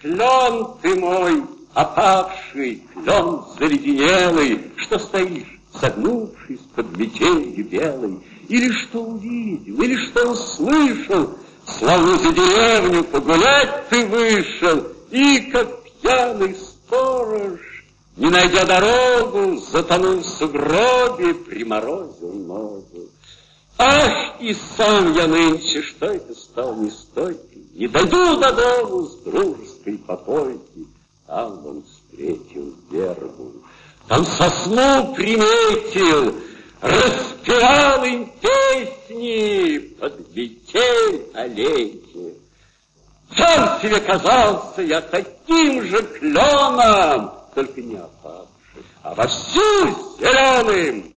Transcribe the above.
Клен ты мой, опавший, клен заледенелый, Что стоишь, согнувшись под метелью белой, Или что увидел, или что услышал, Славу за деревню погулять ты вышел, И, как пьяный сторож, не найдя дорогу, затонул в сугробе, приморозил ногу. Ах, и сам я нынче, что это стал нестойкий, Не дойду до дому с дружеской попойки. Там он встретил вербу, там сосну приметил, Распевал им песни под метель аллейки. Сам себе казался я таким же кленом, только не опавшим, а вовсю зеленым.